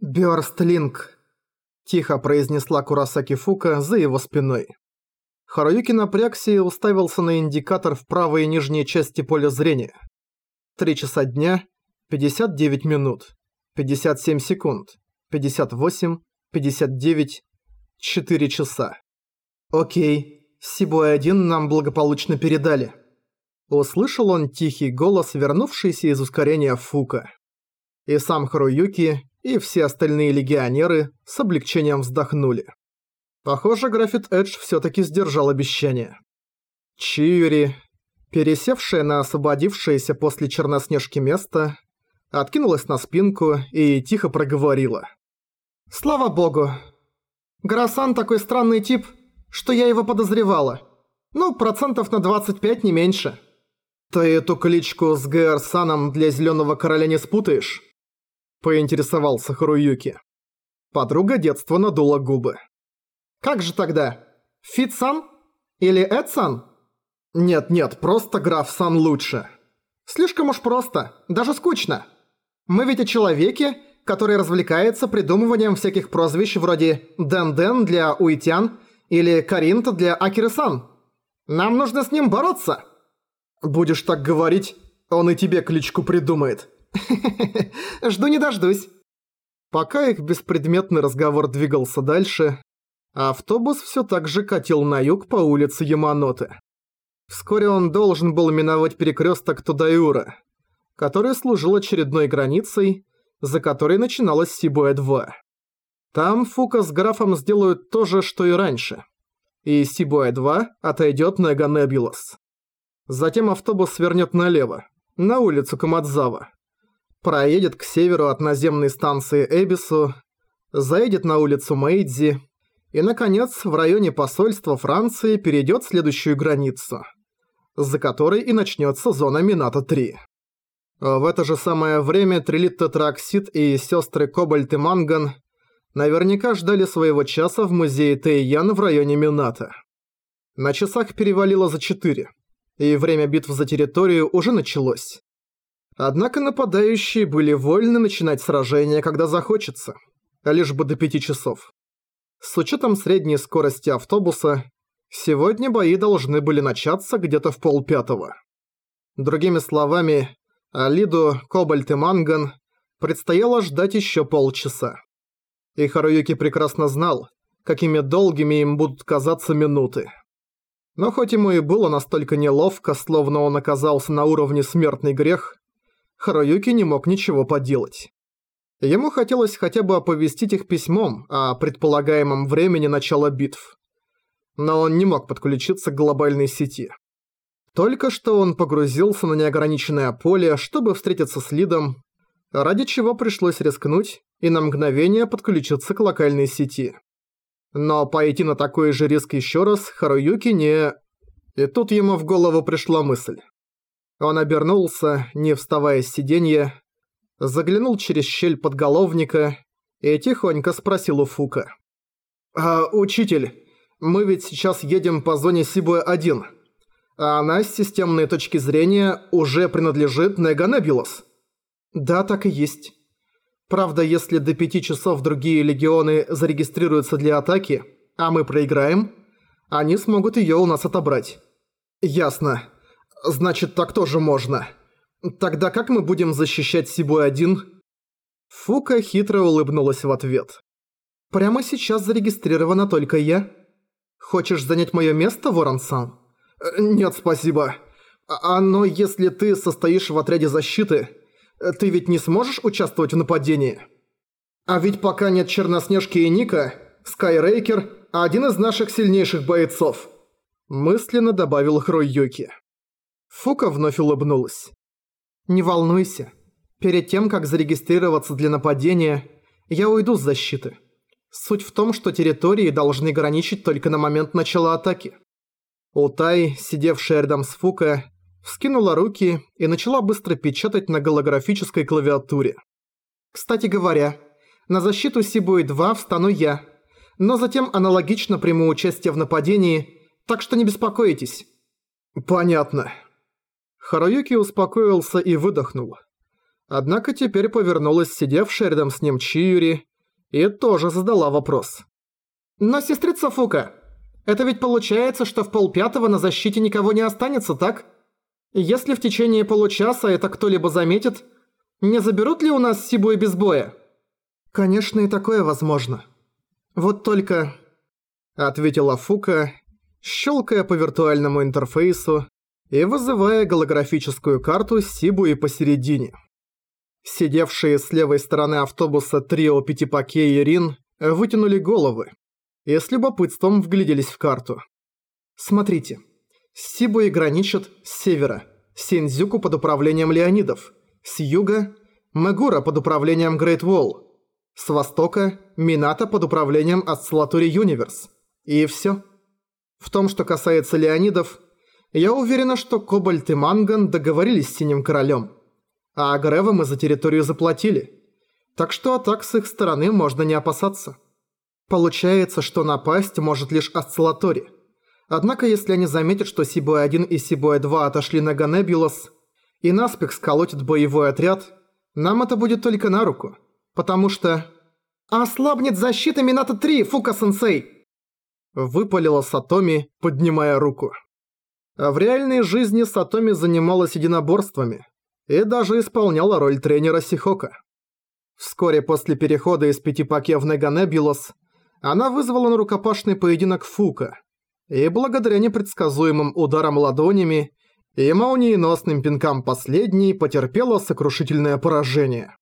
«Бёрстлинг», – тихо произнесла Курасаки Фука за его спиной. Харуюки напрягся и уставился на индикатор в правой нижней части поля зрения. Три часа дня, 59 минут, 57 секунд, 58, 59, 4 часа. «Окей, Сибуэ-1 нам благополучно передали». Услышал он тихий голос, вернувшийся из ускорения Фука. И сам Харуюки, и все остальные легионеры с облегчением вздохнули. Похоже, Графит Эдж всё-таки сдержал обещание. Чиури, пересевшая на освободившееся после Черноснежки место, откинулась на спинку и тихо проговорила. «Слава богу! Грасан такой странный тип, что я его подозревала. Ну, процентов на 25 не меньше». «Ты эту кличку с Гэрсаном для Зелёного Короля не спутаешь?» Поинтересовался Харуюки. Подруга детства надула губы. «Как же тогда? Фит-сан? Или Эд-сан?» «Нет-нет, просто граф-сан лучше». «Слишком уж просто, даже скучно. Мы ведь о человеке, который развлекается придумыванием всяких прозвищ вроде «Дэн-Дэн» для Уитян или «Каринта» для Акиры-сан. Нам нужно с ним бороться». «Будешь так говорить, он и тебе кличку придумает». Жду не дождусь». Пока их беспредметный разговор двигался дальше, автобус все так же катил на юг по улице Яманоты. Вскоре он должен был миновать перекресток Тудаюра, который служил очередной границей, за которой начиналась Сибуэ-2. Там Фука с графом сделают то же, что и раньше. И Сибуэ-2 отойдет на Ганебилос. Затем автобус свернет налево, на улицу Камадзава. Проедет к северу от наземной станции Эбису, заедет на улицу Мэйдзи и, наконец, в районе посольства Франции перейдет следующую границу, за которой и начнется зона Минато-3. В это же самое время Трилит Тетраксид и сестры Кобальт и Манган наверняка ждали своего часа в музее Тэйян в районе Минато. На часах перевалило за 4, и время битв за территорию уже началось. Однако нападающие были вольны начинать сражение, когда захочется, лишь бы до пяти часов. С учетом средней скорости автобуса, сегодня бои должны были начаться где-то в полпятого. Другими словами, Алиду, Кобальт и Манган предстояло ждать еще полчаса. И Харуюки прекрасно знал, какими долгими им будут казаться минуты. Но хоть ему и было настолько неловко, словно он оказался на уровне смертный грех, Харуюки не мог ничего поделать. Ему хотелось хотя бы оповестить их письмом о предполагаемом времени начала битв. Но он не мог подключиться к глобальной сети. Только что он погрузился на неограниченное поле, чтобы встретиться с Лидом, ради чего пришлось рискнуть и на мгновение подключиться к локальной сети. Но пойти на такой же риск еще раз Харуюки не... И тут ему в голову пришла мысль. Он обернулся, не вставая с сиденья, заглянул через щель подголовника и тихонько спросил у Фука. «А, учитель, мы ведь сейчас едем по зоне Сибуэ-1, а она с системной точки зрения уже принадлежит Неганебилос?» «Да, так и есть. Правда, если до пяти часов другие легионы зарегистрируются для атаки, а мы проиграем, они смогут её у нас отобрать». «Ясно». Значит, так тоже можно. Тогда как мы будем защищать Сибуэ-1? Фука хитро улыбнулась в ответ. Прямо сейчас зарегистрирована только я. Хочешь занять мое место, Ворон-сан? Нет, спасибо. А но если ты состоишь в отряде защиты, ты ведь не сможешь участвовать в нападении? А ведь пока нет Черноснежки и Ника, Скайрейкер – один из наших сильнейших бойцов. Мысленно добавил Хрой-Юки. Фука вновь улыбнулась. «Не волнуйся. Перед тем, как зарегистрироваться для нападения, я уйду с защиты. Суть в том, что территории должны граничить только на момент начала атаки». Утай, сидевшая рядом с Фука, вскинула руки и начала быстро печатать на голографической клавиатуре. «Кстати говоря, на защиту Сибуи-2 встану я, но затем аналогично приму участие в нападении, так что не беспокойтесь». «Понятно». Харуюки успокоился и выдохнул. Однако теперь повернулась сидевшая рядом с ним Чиюри и тоже задала вопрос. «Но, сестрица Фука, это ведь получается, что в полпятого на защите никого не останется, так? Если в течение получаса это кто-либо заметит, не заберут ли у нас Сибу и без боя?» «Конечно, и такое возможно. Вот только...» Ответила Фука, щелкая по виртуальному интерфейсу и вызывая голографическую карту Сибу и посередине. Сидевшие с левой стороны автобуса трио Пятипаке и Рин вытянули головы и с любопытством вгляделись в карту. Смотрите, Сибуи граничит с севера, Синдзюку под управлением Леонидов, с юга – Мегура под управлением Грейт Wall, с востока – Минато под управлением Осциллатури Юниверс. И всё. В том, что касается Леонидов, я уверена, что Кобальт и Манган договорились с Синим Королем, а Агрева мы за территорию заплатили. Так что атак с их стороны можно не опасаться. Получается, что напасть может лишь Осциллатори. Однако, если они заметят, что Сибой-1 и Сибой-2 отошли на Ганебулос, и наспех сколотят боевой отряд, нам это будет только на руку. Потому что... «Ослабнет защита Минато-3, Фука-сенсей!» Выпалила Сатоми, поднимая руку. А в реальной жизни Сатоми занималась единоборствами и даже исполняла роль тренера Сихока. Вскоре после перехода из Пятипаке в Неганебулос она вызвала на рукопашный поединок Фука, и благодаря непредсказуемым ударам ладонями и молниеносным пинкам последней потерпела сокрушительное поражение.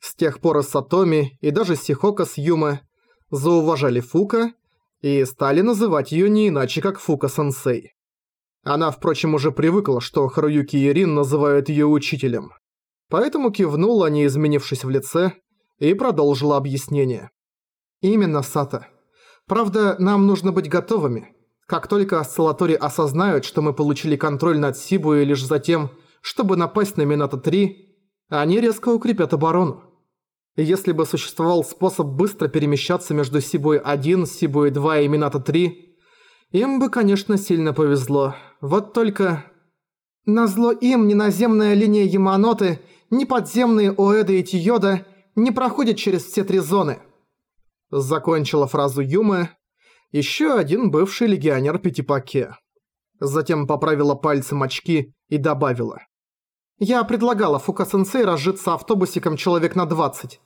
С тех пор и Сатоми, и даже Сихока с Юма зауважали Фука и стали называть её не иначе, как Фука-сенсей. Она, впрочем, уже привыкла, что Харуюки и Рин называют её учителем. Поэтому кивнула, не изменившись в лице, и продолжила объяснение. «Именно, Сата. Правда, нам нужно быть готовыми. Как только осциллатори осознают, что мы получили контроль над Сибуей лишь за тем, чтобы напасть на Минато-3, они резко укрепят оборону. Если бы существовал способ быстро перемещаться между Сибуей-1, Сибуей-2 и Минато-3, им бы, конечно, сильно повезло. Вот только... Назло им ни наземная линия Яманоты, ни подземные Оэда и Тиода не проходят через все три зоны. Закончила фразу Юмы. Еще один бывший легионер Пятипаке. Затем поправила пальцем очки и добавила. «Я предлагала Фука-сенсей разжиться автобусиком человек на 20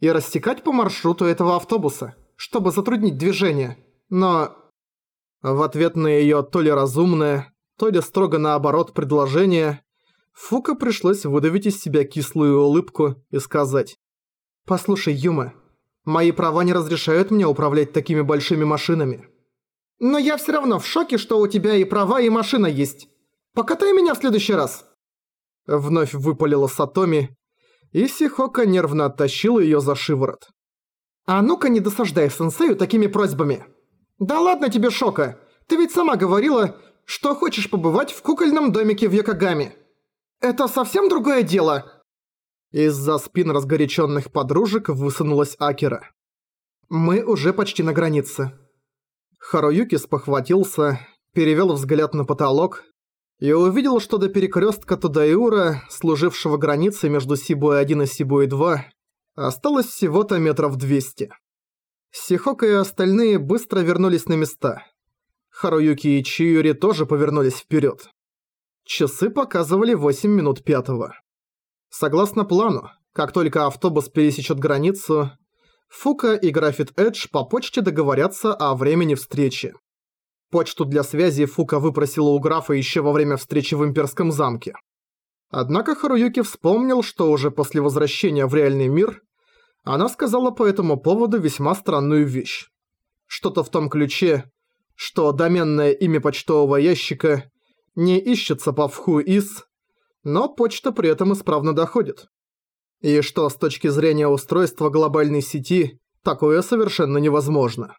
и рассекать по маршруту этого автобуса, чтобы затруднить движение. Но...» В ответ на ее то ли разумное, то ли строго наоборот предложение, Фука пришлось выдавить из себя кислую улыбку и сказать. «Послушай, Юма, Мои права не разрешают мне управлять такими большими машинами. Но я все равно в шоке, что у тебя и права, и машина есть. Покатай меня в следующий раз. Вновь выпалила Сатоми, и Сихока нервно оттащила её за шиворот. «А ну-ка не досаждай сенсею такими просьбами. Да ладно тебе, Шока, ты ведь сама говорила, что хочешь побывать в кукольном домике в Йокогаме. Это совсем другое дело. Из-за спин разгоряченных подружек высунулась Акера. «Мы уже почти на границе». Харуюки спохватился, перевел взгляд на потолок и увидел, что до перекрестка Тудайура, служившего границей между Сибуэ-1 и Сибуэ-2, осталось всего-то метров 200. Сихока и остальные быстро вернулись на места. Харуюки и Чиюри тоже повернулись вперед. Часы показывали 8 минут пятого. Согласно плану, как только автобус пересечет границу, Фука и Графит Эдж по почте договорятся о времени встречи. Почту для связи Фука выпросила у графа еще во время встречи в Имперском замке. Однако Харуюки вспомнил, что уже после возвращения в реальный мир она сказала по этому поводу весьма странную вещь. Что-то в том ключе, что доменное имя почтового ящика не ищется по Вху-Ис, но почта при этом исправно доходит. И что с точки зрения устройства глобальной сети, такое совершенно невозможно.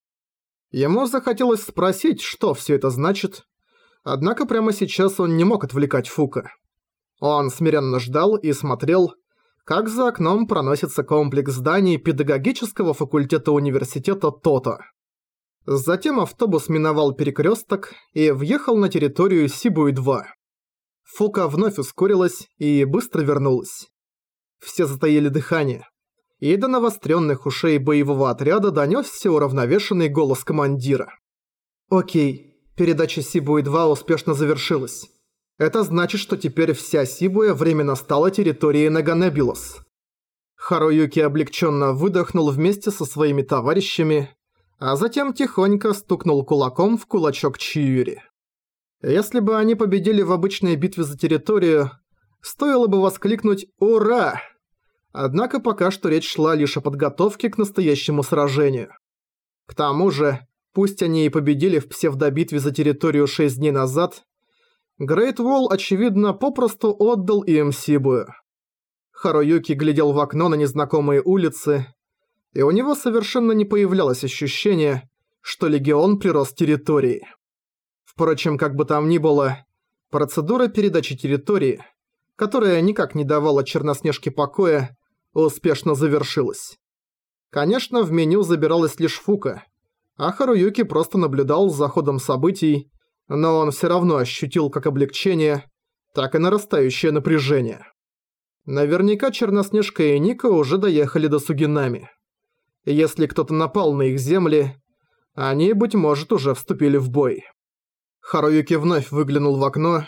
Ему захотелось спросить, что все это значит, однако прямо сейчас он не мог отвлекать Фука. Он смиренно ждал и смотрел, как за окном проносится комплекс зданий педагогического факультета университета Тото. Затем автобус миновал перекресток и въехал на территорию Сибуи-2. Фука вновь ускорилась и быстро вернулась. Все затаили дыхание. и до навостренных ушей боевого отряда донесся уравновешенный голос командира. «Окей, передача Сибуи-2 успешно завершилась. Это значит, что теперь вся Сибуя временно стала территорией Наганебилос». Харуюки облегченно выдохнул вместе со своими товарищами, а затем тихонько стукнул кулаком в кулачок Чиюри. Если бы они победили в обычной битве за территорию, стоило бы воскликнуть «Ура!». Однако пока что речь шла лишь о подготовке к настоящему сражению. К тому же, пусть они и победили в псевдобитве за территорию 6 дней назад, Грейт Волл, очевидно, попросту отдал им Сибую. Харуюки глядел в окно на незнакомые улицы, и у него совершенно не появлялось ощущение, что Легион прирос территории. Впрочем, как бы там ни было, процедура передачи территории, которая никак не давала Черноснежке покоя, успешно завершилась. Конечно, в меню забиралась лишь Фука, а Харуюки просто наблюдал за ходом событий, но он все равно ощутил как облегчение, так и нарастающее напряжение. Наверняка Черноснежка и Ника уже доехали до Сугинами. Если кто-то напал на их земли, они, быть может, уже вступили в бой. Харуюки вновь выглянул в окно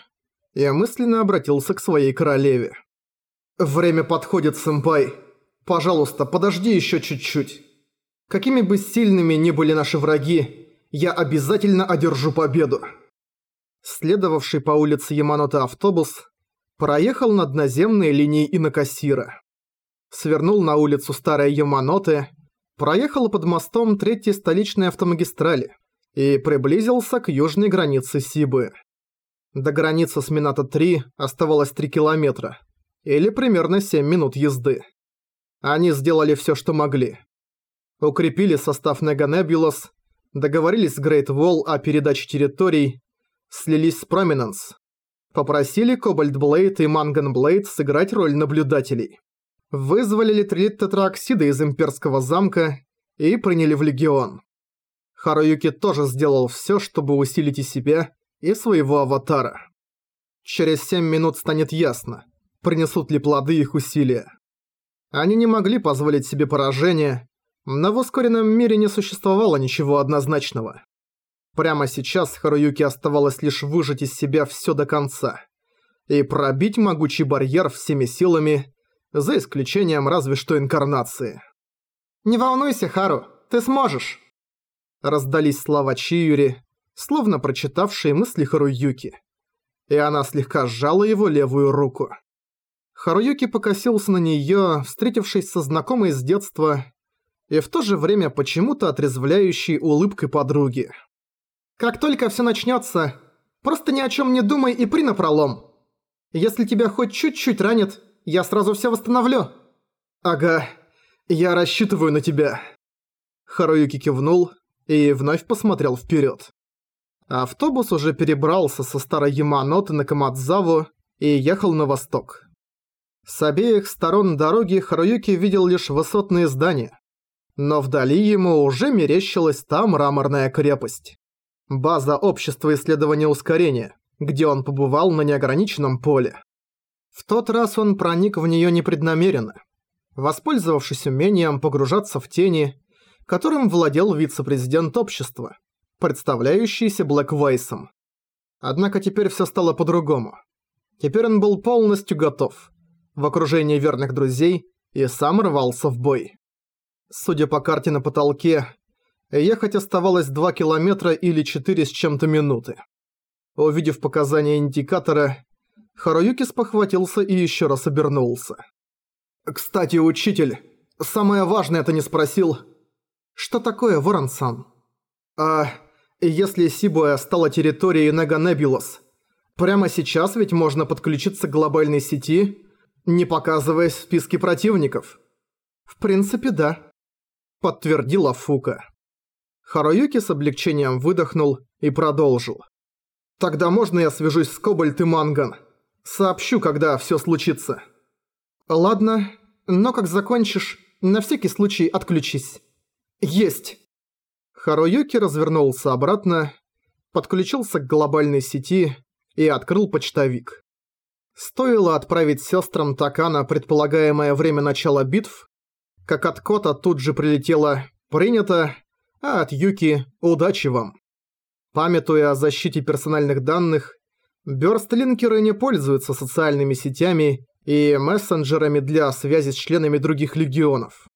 и мысленно обратился к своей королеве. «Время подходит, сэмпай. Пожалуйста, подожди еще чуть-чуть. Какими бы сильными ни были наши враги, я обязательно одержу победу». Следовавший по улице Яманота автобус проехал над наземной линией Инокасира. Свернул на улицу Старой Яманоты, проехал под мостом третьей столичной автомагистрали и приблизился к южной границе Сибы. До границы с Минато-3 оставалось 3 километра, или примерно 7 минут езды. Они сделали все, что могли. Укрепили состав Неганебулос, договорились с Грейт Wall о передаче территорий, слились с Проминенс, попросили Кобальт Блейд и Манган Блейд сыграть роль наблюдателей. Вызвали литрит тетраксида из имперского замка и приняли в легион. Харуюки тоже сделал все, чтобы усилить и себя, и своего аватара. Через 7 минут станет ясно, принесут ли плоды их усилия. Они не могли позволить себе поражение, но в ускоренном мире не существовало ничего однозначного. Прямо сейчас Харуюки оставалось лишь выжать из себя все до конца и пробить могучий барьер всеми силами, за исключением разве что инкарнации. «Не волнуйся, Хару, ты сможешь!» Раздались слова Чиюри, словно прочитавшие мысли Харуюки. И она слегка сжала его левую руку. Харуюки покосился на неё, встретившись со знакомой с детства, и в то же время почему-то отрезвляющей улыбкой подруги. «Как только всё начнётся, просто ни о чём не думай и при напролом. Если тебя хоть чуть-чуть ранит, я сразу всё восстановлю». «Ага, я рассчитываю на тебя». Харуюки кивнул и вновь посмотрел вперед. Автобус уже перебрался со старой Яманоты на Камадзаву и ехал на восток. С обеих сторон дороги Харуюки видел лишь высотные здания. Но вдали ему уже мерещилась та мраморная крепость. База общества исследования ускорения, где он побывал на неограниченном поле. В тот раз он проник в нее непреднамеренно, воспользовавшись умением погружаться в тени, которым владел вице-президент общества, представляющийся Блэк Вайсом. Однако теперь все стало по-другому. Теперь он был полностью готов, в окружении верных друзей, и сам рвался в бой. Судя по карте на потолке, ехать оставалось 2 километра или 4 с чем-то минуты. Увидев показания индикатора, Харуюки спохватился и еще раз обернулся. «Кстати, учитель, самое важное ты не спросил. Что такое Ворон-сан?» «А если Сибуя стала территорией Неганебулос, прямо сейчас ведь можно подключиться к глобальной сети, не показываясь в списке противников?» «В принципе, да», — подтвердила Фука. Харуюки с облегчением выдохнул и продолжил. «Тогда можно я свяжусь с Кобальт и Манган? Сообщу, когда всё случится». «Ладно, но как закончишь, на всякий случай отключись». «Есть!» Харуюки развернулся обратно, подключился к глобальной сети и открыл почтовик. Стоило отправить сестрам Такана предполагаемое время начала битв, Как от Кота тут же прилетело «принято», а от Юки «удачи вам». Памятуя о защите персональных данных, бёрстлинкеры не пользуются социальными сетями и мессенджерами для связи с членами других легионов.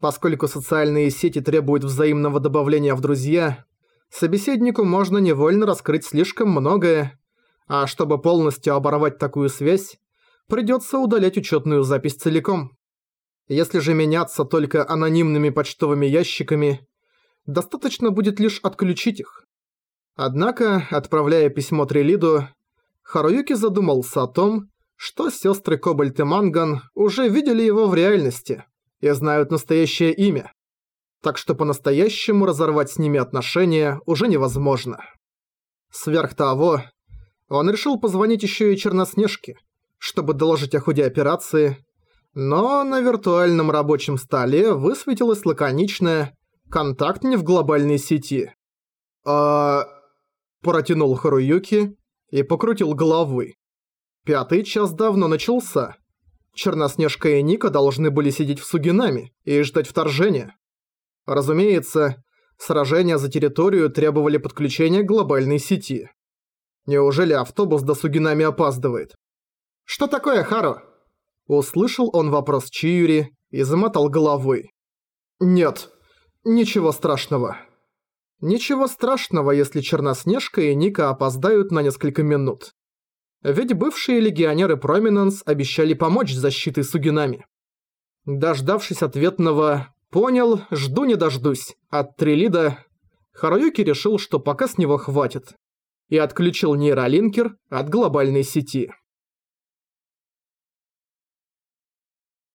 Поскольку социальные сети требуют взаимного добавления в друзья, собеседнику можно невольно раскрыть слишком многое, а чтобы полностью оборвать такую связь, придется удалять учетную запись целиком. Если же меняться только анонимными почтовыми ящиками, достаточно будет лишь отключить их. Однако, отправляя письмо Трилиду, Харуюки задумался о том, что сестры Кобальт и Манган уже видели его в реальности и знают настоящее имя. Так что по-настоящему разорвать с ними отношения уже невозможно. Сверх того, он решил позвонить еще и Черноснежке, чтобы доложить о ходе операции, но на виртуальном рабочем столе высветилось лаконичное «Контакт не в глобальной сети». «А...» – протянул Харуюки и покрутил головой. Пятый час давно начался. Черноснежка и Ника должны были сидеть в Сугинами и ждать вторжения. Разумеется, сражения за территорию требовали подключения к глобальной сети. Неужели автобус до Сугинами опаздывает? «Что такое, Хару?» Услышал он вопрос Чиюри и замотал головой. «Нет, ничего страшного». Ничего страшного, если Черноснежка и Ника опоздают на несколько минут. Ведь бывшие легионеры Проминенс обещали помочь с защитой Сугинами. Дождавшись ответного «понял, жду не дождусь» от Трилида, Харуюки решил, что пока с него хватит, и отключил нейролинкер от глобальной сети.